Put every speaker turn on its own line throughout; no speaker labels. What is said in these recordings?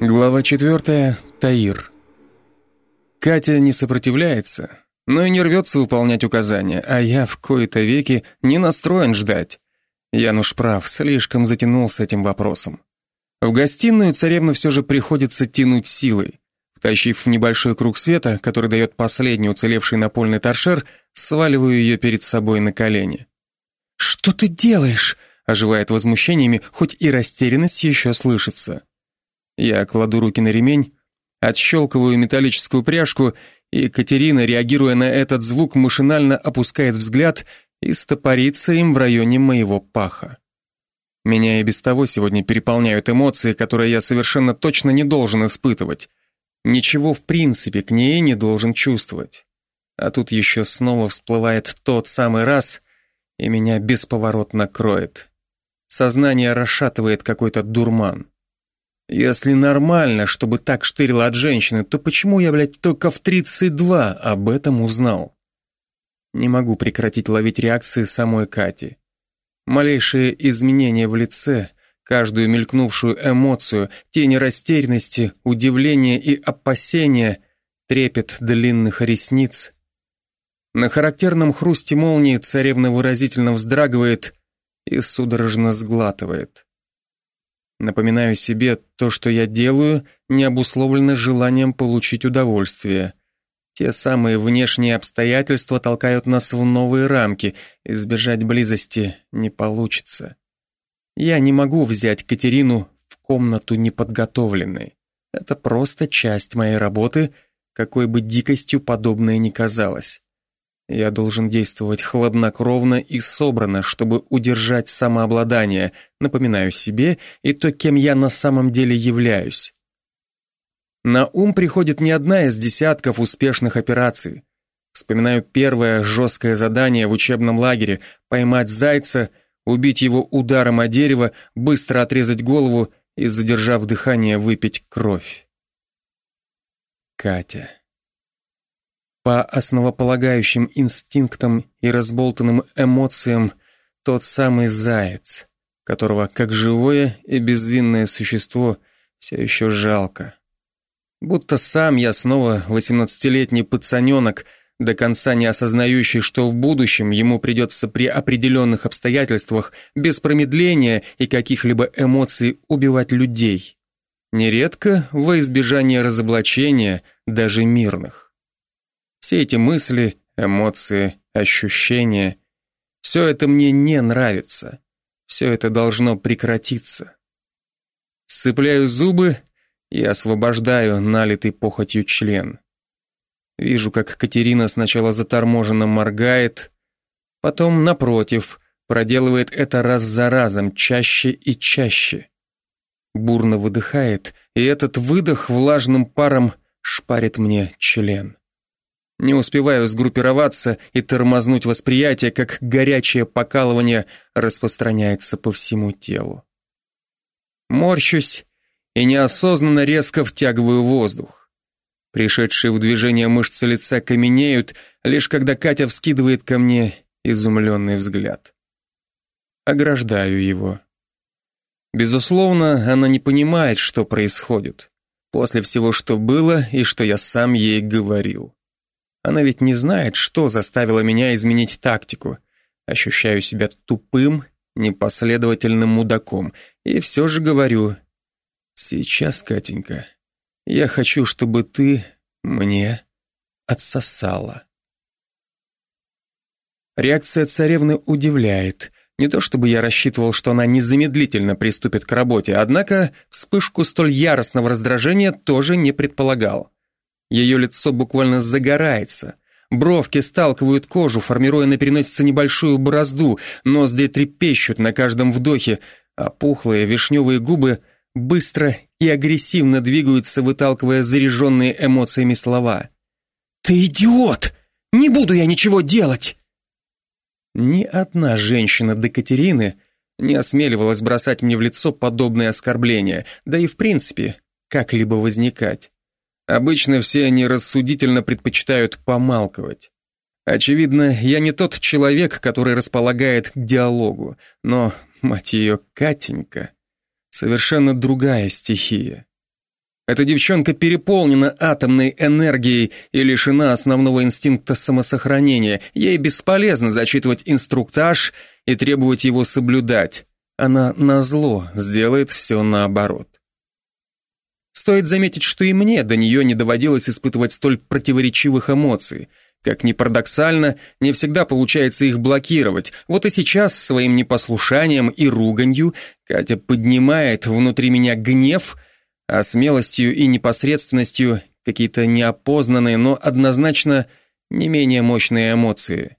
Глава четвертая. Таир. Катя не сопротивляется, но и не рвется выполнять указания, а я в кои-то веки не настроен ждать. Януш прав, слишком затянул с этим вопросом. В гостиную царевну все же приходится тянуть силой. Втащив в небольшой круг света, который дает последний уцелевший напольный торшер, сваливаю ее перед собой на колени. «Что ты делаешь?» оживает возмущениями, хоть и растерянность еще слышится. Я кладу руки на ремень, отщелкиваю металлическую пряжку, и Катерина, реагируя на этот звук, машинально опускает взгляд и стопорится им в районе моего паха. Меня и без того сегодня переполняют эмоции, которые я совершенно точно не должен испытывать. Ничего в принципе к ней не должен чувствовать. А тут еще снова всплывает тот самый раз, и меня бесповоротно кроет. Сознание расшатывает какой-то дурман. Если нормально, чтобы так штырило от женщины, то почему я, блядь, только в 32 об этом узнал? Не могу прекратить ловить реакции самой Кати. Малейшие изменения в лице, каждую мелькнувшую эмоцию, тени растерянности, удивления и опасения, трепет длинных ресниц. На характерном хрусте молнии царевна выразительно вздрагивает и судорожно сглатывает. Напоминаю себе, то, что я делаю, не обусловлено желанием получить удовольствие. Те самые внешние обстоятельства толкают нас в новые рамки, избежать близости не получится. Я не могу взять Катерину в комнату неподготовленной. Это просто часть моей работы, какой бы дикостью подобное ни казалось. Я должен действовать хладнокровно и собрано, чтобы удержать самообладание, напоминаю себе и то, кем я на самом деле являюсь. На ум приходит не одна из десятков успешных операций. Вспоминаю первое жесткое задание в учебном лагере – поймать зайца, убить его ударом о дерево, быстро отрезать голову и, задержав дыхание, выпить кровь. Катя. По основополагающим инстинктам и разболтанным эмоциям тот самый заяц, которого как живое и безвинное существо все еще жалко. Будто сам я снова восемнадцатилетний пацаненок, до конца не осознающий, что в будущем ему придется при определенных обстоятельствах без промедления и каких-либо эмоций убивать людей. Нередко во избежание разоблачения даже мирных. Все эти мысли, эмоции, ощущения, все это мне не нравится. Все это должно прекратиться. Сцепляю зубы и освобождаю налитый похотью член. Вижу, как Катерина сначала заторможенно моргает, потом, напротив, проделывает это раз за разом, чаще и чаще. Бурно выдыхает, и этот выдох влажным паром шпарит мне член. Не успеваю сгруппироваться и тормознуть восприятие, как горячее покалывание распространяется по всему телу. Морщусь и неосознанно резко втягиваю воздух. Пришедшие в движение мышцы лица каменеют, лишь когда Катя вскидывает ко мне изумленный взгляд. Ограждаю его. Безусловно, она не понимает, что происходит. После всего, что было и что я сам ей говорил. Она ведь не знает, что заставило меня изменить тактику. Ощущаю себя тупым, непоследовательным мудаком. И все же говорю, сейчас, Катенька, я хочу, чтобы ты мне отсосала. Реакция царевны удивляет. Не то чтобы я рассчитывал, что она незамедлительно приступит к работе, однако вспышку столь яростного раздражения тоже не предполагал. Ее лицо буквально загорается. Бровки сталкивают кожу, формируя на переносице небольшую борозду, ноздри трепещут на каждом вдохе, а пухлые вишневые губы быстро и агрессивно двигаются, выталкивая заряженные эмоциями слова. «Ты идиот! Не буду я ничего делать!» Ни одна женщина до Катерины не осмеливалась бросать мне в лицо подобные оскорбления, да и в принципе как-либо возникать. Обычно все они рассудительно предпочитают помалковать. Очевидно, я не тот человек, который располагает к диалогу, но, мать ее, Катенька, совершенно другая стихия. Эта девчонка переполнена атомной энергией и лишена основного инстинкта самосохранения. Ей бесполезно зачитывать инструктаж и требовать его соблюдать. Она назло сделает все наоборот. Стоит заметить, что и мне до нее не доводилось испытывать столь противоречивых эмоций. Как ни парадоксально, не всегда получается их блокировать. Вот и сейчас своим непослушанием и руганью Катя поднимает внутри меня гнев – а смелостью и непосредственностью какие-то неопознанные, но однозначно не менее мощные эмоции.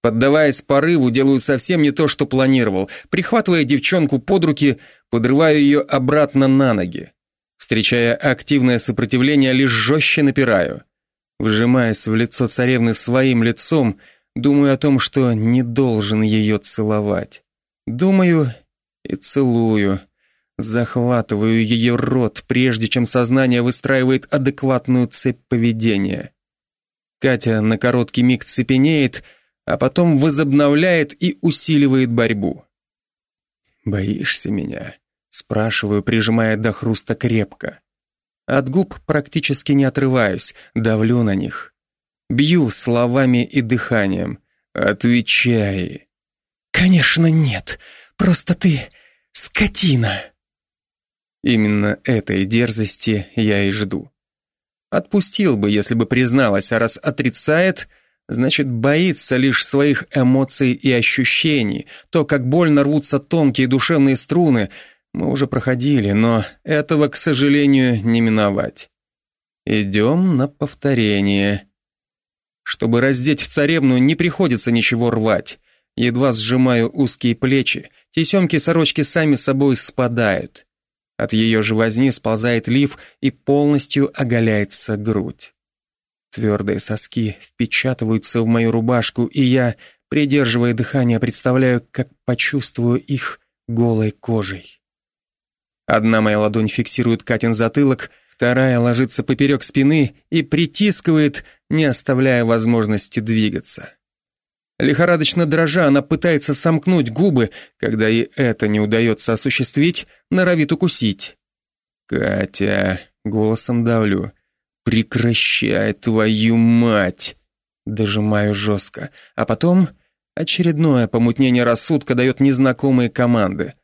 Поддаваясь порыву, делаю совсем не то, что планировал. Прихватывая девчонку под руки, подрываю ее обратно на ноги. Встречая активное сопротивление, лишь жестче напираю. Вжимаясь в лицо царевны своим лицом, думаю о том, что не должен ее целовать. Думаю и целую. Захватываю ее рот, прежде чем сознание выстраивает адекватную цепь поведения. Катя на короткий миг цепенеет, а потом возобновляет и усиливает борьбу. «Боишься меня?» — спрашиваю, прижимая до хруста крепко. От губ практически не отрываюсь, давлю на них. Бью словами и дыханием. «Отвечай!» «Конечно нет, просто ты скотина!» Именно этой дерзости я и жду. Отпустил бы, если бы призналась, а раз отрицает, значит, боится лишь своих эмоций и ощущений. То, как больно рвутся тонкие душевные струны, мы уже проходили, но этого, к сожалению, не миновать. Идем на повторение. Чтобы раздеть царевну, не приходится ничего рвать. Едва сжимаю узкие плечи, тесемки сорочки сами собой спадают. От ее же возни сползает лиф и полностью оголяется грудь. Твердые соски впечатываются в мою рубашку, и я, придерживая дыхание, представляю, как почувствую их голой кожей. Одна моя ладонь фиксирует Катин затылок, вторая ложится поперек спины и притискивает, не оставляя возможности двигаться. Лихорадочно дрожа, она пытается сомкнуть губы, когда ей это не удается осуществить, норовит укусить. «Катя», — голосом давлю, — «прекращай твою мать!» Дожимаю жестко, а потом очередное помутнение рассудка дает незнакомые команды.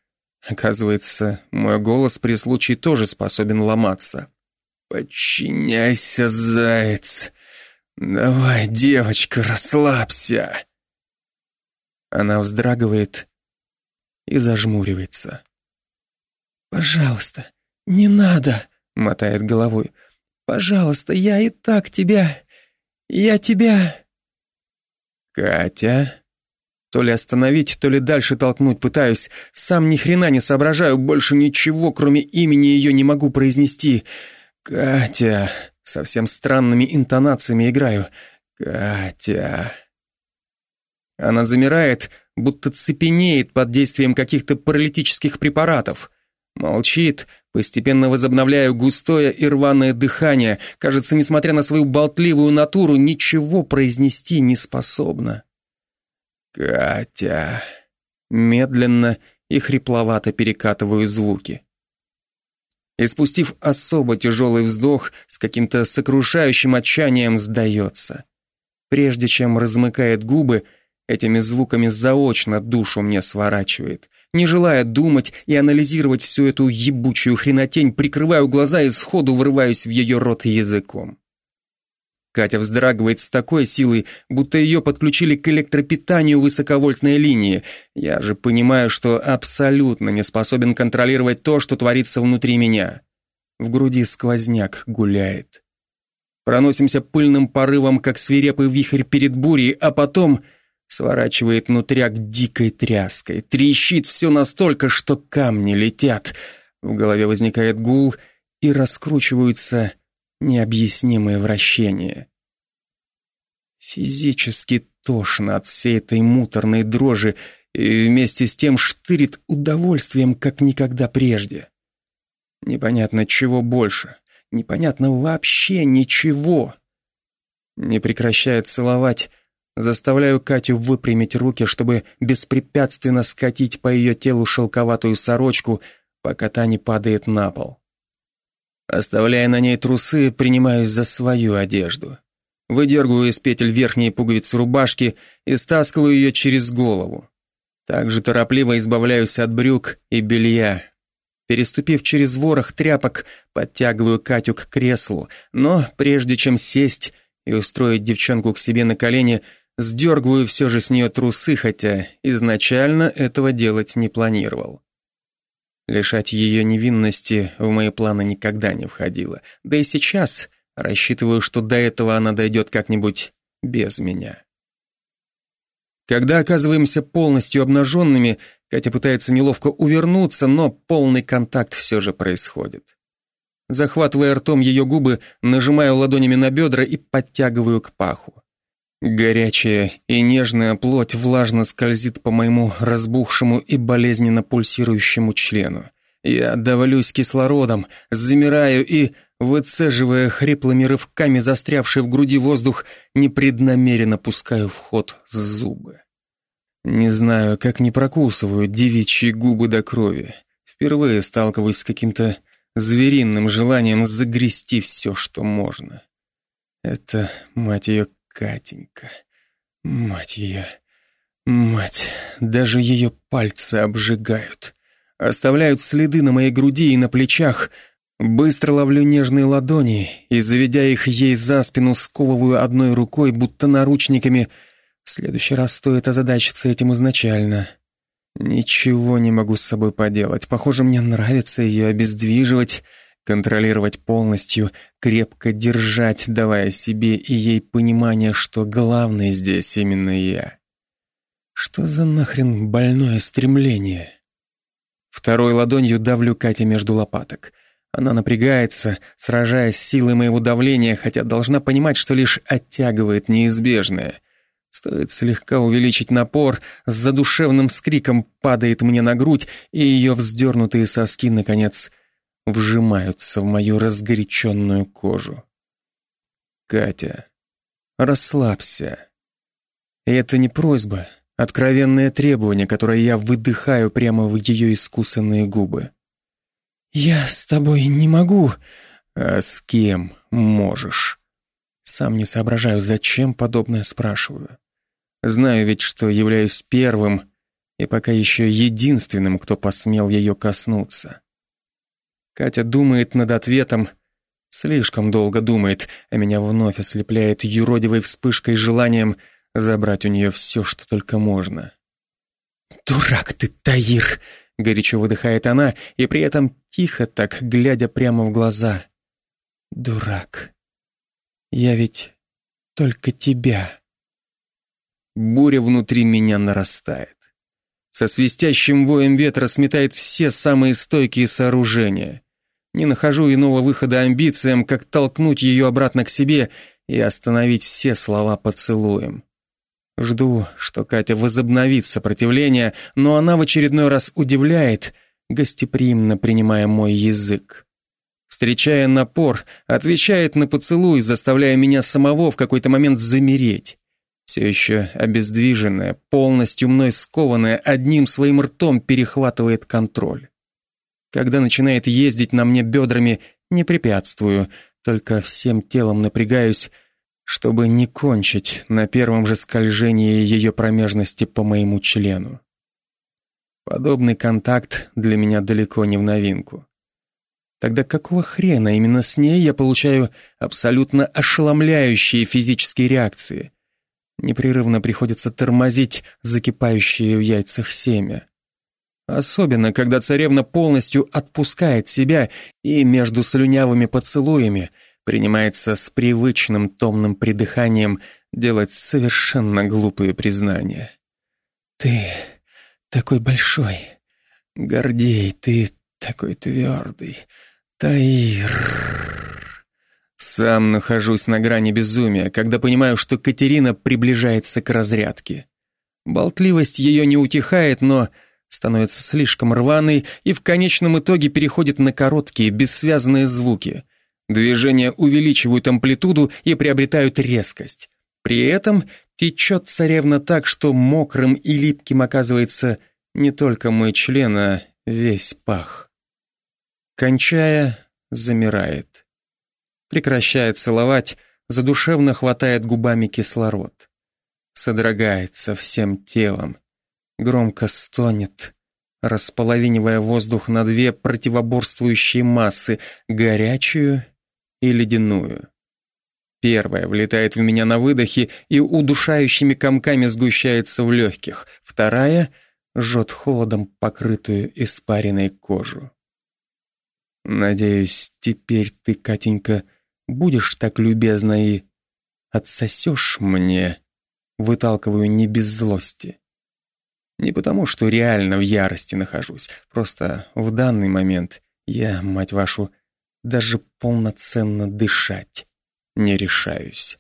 Оказывается, мой голос при случае тоже способен ломаться. «Подчиняйся, заяц! Давай, девочка, расслабься!» Она вздрагивает и зажмуривается. «Пожалуйста, не надо!» — мотает головой. «Пожалуйста, я и так тебя... Я тебя...» «Катя...» То ли остановить, то ли дальше толкнуть пытаюсь. Сам ни хрена не соображаю, больше ничего, кроме имени ее, не могу произнести. «Катя...» Совсем странными интонациями играю. «Катя...» Она замирает, будто цепенеет под действием каких-то паралитических препаратов. Молчит, постепенно возобновляя густое и рваное дыхание. Кажется, несмотря на свою болтливую натуру, ничего произнести не способна. «Катя...» Медленно и хрипловато перекатываю звуки. И спустив особо тяжелый вздох, с каким-то сокрушающим отчаянием сдается. Прежде чем размыкает губы, Этими звуками заочно душу мне сворачивает. Не желая думать и анализировать всю эту ебучую хренотень, прикрываю глаза и сходу врываюсь в ее рот языком. Катя вздрагивает с такой силой, будто ее подключили к электропитанию высоковольтной линии. Я же понимаю, что абсолютно не способен контролировать то, что творится внутри меня. В груди сквозняк гуляет. Проносимся пыльным порывом, как свирепый вихрь перед бурей, а потом Сворачивает нутряк дикой тряской. Трещит все настолько, что камни летят. В голове возникает гул, и раскручиваются необъяснимые вращения. Физически тошно от всей этой муторной дрожи и вместе с тем штырит удовольствием, как никогда прежде. Непонятно, чего больше. Непонятно вообще ничего. Не прекращая целовать, Заставляю Катю выпрямить руки, чтобы беспрепятственно скатить по ее телу шелковатую сорочку, пока та не падает на пол. Оставляя на ней трусы, принимаюсь за свою одежду. Выдергиваю из петель верхние пуговицы рубашки и стаскиваю ее через голову. Также торопливо избавляюсь от брюк и белья. Переступив через ворох тряпок, подтягиваю Катю к креслу, но прежде чем сесть и устроить девчонку к себе на колени, сдергиваю все же с нее трусы, хотя изначально этого делать не планировал. Лишать ее невинности в мои планы никогда не входило, да и сейчас рассчитываю, что до этого она дойдет как-нибудь без меня. Когда оказываемся полностью обнаженными, Катя пытается неловко увернуться, но полный контакт все же происходит. Захватывая ртом ее губы, нажимаю ладонями на бедра и подтягиваю к паху. Горячая и нежная плоть влажно скользит по моему разбухшему и болезненно пульсирующему члену. Я давлюсь кислородом, замираю и, выцеживая хриплыми рывками застрявший в груди воздух, непреднамеренно пускаю в ход зубы. Не знаю, как не прокусываю девичьи губы до крови. Впервые сталкиваюсь с каким-то звериным желанием загрести все, что можно. Это, мать ее, Катенька. Мать ее. Мать, даже ее пальцы обжигают. Оставляют следы на моей груди и на плечах, Быстро ловлю нежные ладони и, заведя их ей за спину, сковываю одной рукой, будто наручниками. В следующий раз стоит озадачиться этим изначально. Ничего не могу с собой поделать. Похоже, мне нравится ее обездвиживать, контролировать полностью, крепко держать, давая себе и ей понимание, что главное здесь именно я. Что за нахрен больное стремление? Второй ладонью давлю Кате между лопаток — она напрягается, сражаясь с силой моего давления, хотя должна понимать, что лишь оттягивает неизбежное. Стоит слегка увеличить напор, с задушевным скриком падает мне на грудь, и ее вздернутые соски, наконец, вжимаются в мою разгоряченную кожу. Катя, расслабься. И это не просьба, откровенное требование, которое я выдыхаю прямо в ее искусанные губы. «Я с тобой не могу». «А с кем можешь?» Сам не соображаю, зачем подобное спрашиваю. Знаю ведь, что являюсь первым и пока еще единственным, кто посмел ее коснуться. Катя думает над ответом, слишком долго думает, а меня вновь ослепляет юродивой вспышкой желанием забрать у нее все, что только можно. «Дурак ты, Таир!» горячо выдыхает она, и при этом тихо так, глядя прямо в глаза. Дурак. Я ведь только тебя. Буря внутри меня нарастает. Со свистящим воем ветра сметает все самые стойкие сооружения. Не нахожу иного выхода амбициям, как толкнуть ее обратно к себе и остановить все слова поцелуем. Жду, что Катя возобновит сопротивление, но она в очередной раз удивляет, гостеприимно принимая мой язык. Встречая напор, отвечает на поцелуй, заставляя меня самого в какой-то момент замереть. Все еще обездвиженная, полностью мной скованная, одним своим ртом перехватывает контроль. Когда начинает ездить на мне бедрами, не препятствую, только всем телом напрягаюсь, чтобы не кончить на первом же скольжении ее промежности по моему члену. Подобный контакт для меня далеко не в новинку. Тогда какого хрена именно с ней я получаю абсолютно ошеломляющие физические реакции? Непрерывно приходится тормозить закипающие в яйцах семя. Особенно, когда царевна полностью отпускает себя и между слюнявыми поцелуями – принимается с привычным томным придыханием делать совершенно глупые признания. «Ты такой большой, Гордей, ты такой твердый, Таир...» Сам нахожусь на грани безумия, когда понимаю, что Катерина приближается к разрядке. Болтливость ее не утихает, но становится слишком рваной и в конечном итоге переходит на короткие, бессвязные звуки — Движения увеличивают амплитуду и приобретают резкость. При этом течет царевна так, что мокрым и липким оказывается не только мой член, а весь пах. Кончая, замирает. Прекращает целовать, задушевно хватает губами кислород. Содрогается всем телом, громко стонет, располовинивая воздух на две противоборствующие массы, горячую и ледяную. Первая влетает в меня на выдохе и удушающими комками сгущается в легких. Вторая жжет холодом покрытую испаренной кожу. Надеюсь, теперь ты, Катенька, будешь так любезна и отсосешь мне, выталкиваю не без злости. Не потому, что реально в ярости нахожусь, просто в данный момент я, мать вашу, даже полноценно дышать не решаюсь.